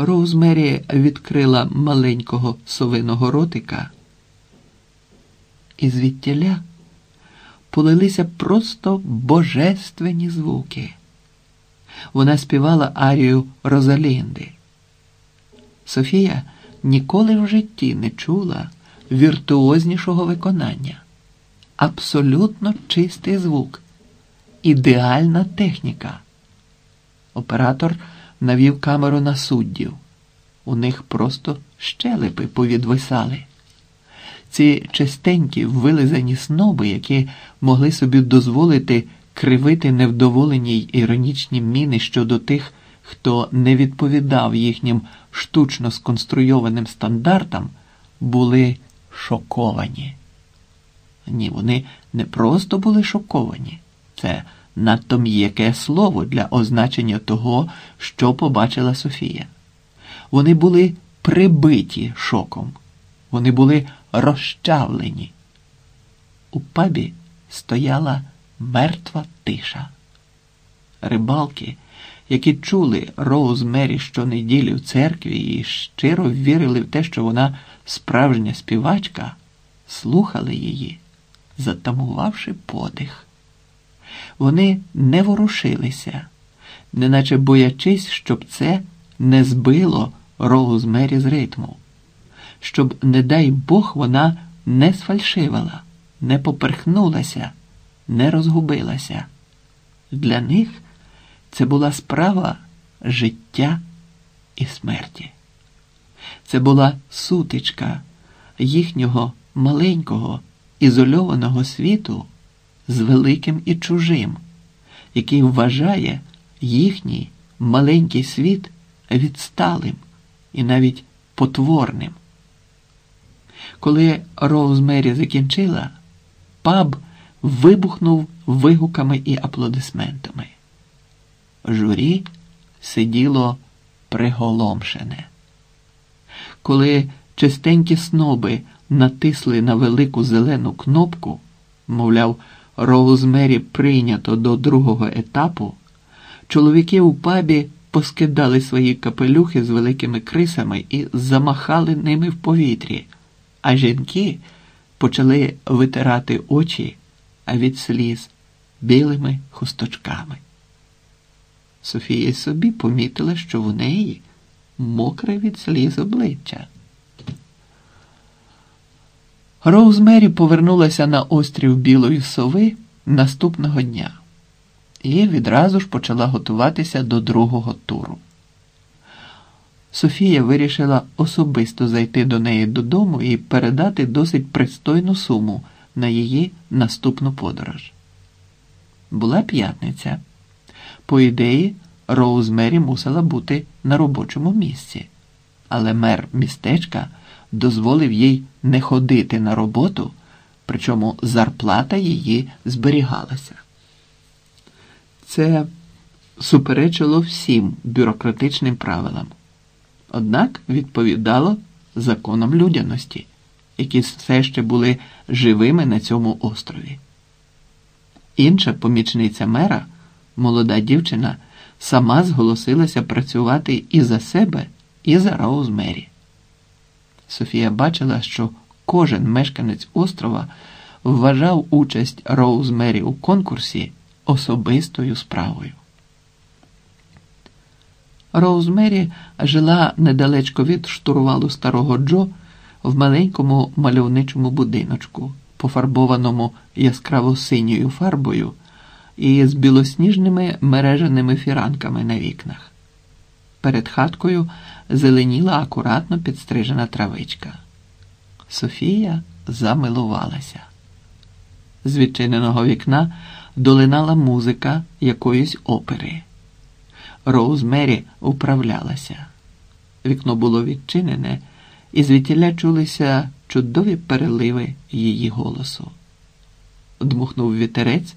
Роузмері відкрила маленького совиного ротика, і звідтіля полилися просто божественні звуки. Вона співала арію Розалінди. Софія ніколи в житті не чула віртуознішого виконання. Абсолютно чистий звук, ідеальна техніка. Оператор навів камеру на суддів. У них просто щелепи повідвисали. Ці чистенькі вилизані сноби, які могли собі дозволити кривити невдоволені й іронічні міни щодо тих, хто не відповідав їхнім штучно сконструйованим стандартам, були шоковані. Ні, вони не просто були шоковані. Це надто м'яке слово для означення того, що побачила Софія. Вони були прибиті шоком, вони були розчавлені. У пабі стояла мертва тиша. Рибалки, які чули Роуз Мері щонеділі в церкві і щиро вірили в те, що вона справжня співачка, слухали її, затамувавши подих. Вони не ворушилися, неначе боячись, щоб це не збило Роуз Мері з ритму, щоб, не дай Бог, вона не сфальшивала, не поперхнулася, не розгубилася. Для них це була справа життя і смерті. Це була сутичка їхнього маленького ізольованого світу з великим і чужим, який вважає їхній маленький світ відсталим і навіть потворним. Коли Роузмері закінчила, паб вибухнув вигуками і аплодисментами. Журі сиділо приголомшене. Коли чистенькі сноби натисли на велику зелену кнопку, мовляв, Роузмері прийнято до другого етапу, чоловіки у пабі поскидали свої капелюхи з великими крисами і замахали ними в повітрі, а жінки почали витирати очі від сліз білими хусточками. Софія собі помітила, що в неї мокре від сліз обличчя. Роузмері повернулася на острів Білої Сови наступного дня і відразу ж почала готуватися до другого туру. Софія вирішила особисто зайти до неї додому і передати досить пристойну суму на її наступну подорож. Була п'ятниця. По ідеї, Роузмері мусила бути на робочому місці, але мер містечка дозволив їй не ходити на роботу, причому зарплата її зберігалася. Це суперечило всім бюрократичним правилам, однак відповідало законам людяності які все ще були живими на цьому острові. Інша помічниця мера, молода дівчина, сама зголосилася працювати і за себе, і за Роузмері. Софія бачила, що кожен мешканець острова вважав участь Роузмері у конкурсі особистою справою. Роузмері жила недалечко від штурвалу старого Джо в маленькому мальовничому будиночку, пофарбованому яскраво синьою фарбою і з білосніжними мереженими фіранками на вікнах. Перед хаткою зеленіла акуратно підстрижена травичка. Софія замилувалася. З відчиненого вікна долинала музика якоїсь опери. Роузмері управлялася. Вікно було відчинене і звідтіля чулися чудові переливи її голосу. Дмухнув вітерець,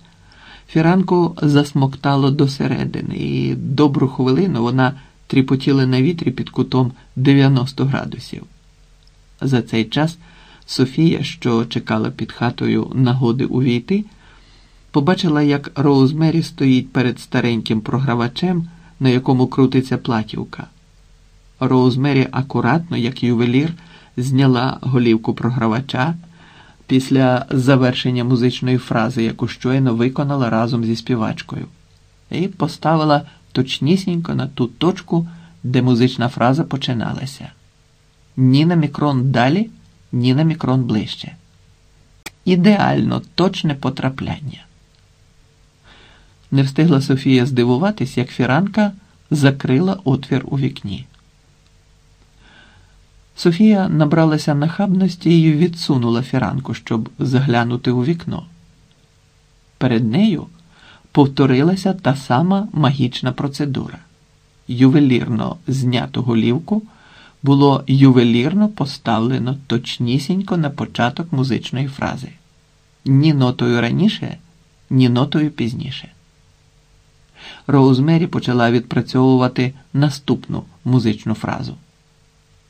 фіранку засмоктало досередини, і добру хвилину вона тріпотіла на вітрі під кутом 90 градусів. За цей час Софія, що чекала під хатою нагоди увійти, побачила, як Роузмері стоїть перед стареньким програвачем, на якому крутиться платівка. Роузмері акуратно, як ювелір, зняла голівку програвача після завершення музичної фрази, яку щойно виконала разом зі співачкою, і поставила точнісінько на ту точку, де музична фраза починалася. Ні на мікрон далі, ні на мікрон ближче. Ідеально точне потрапляння. Не встигла Софія здивуватись, як фіранка закрила отвір у вікні. Софія набралася нахабності і відсунула фіранку, щоб заглянути у вікно. Перед нею повторилася та сама магічна процедура. Ювелірно зняту голівку було ювелірно поставлено точнісінько на початок музичної фрази. Ні нотою раніше, ні нотою пізніше. Роузмері почала відпрацьовувати наступну музичну фразу.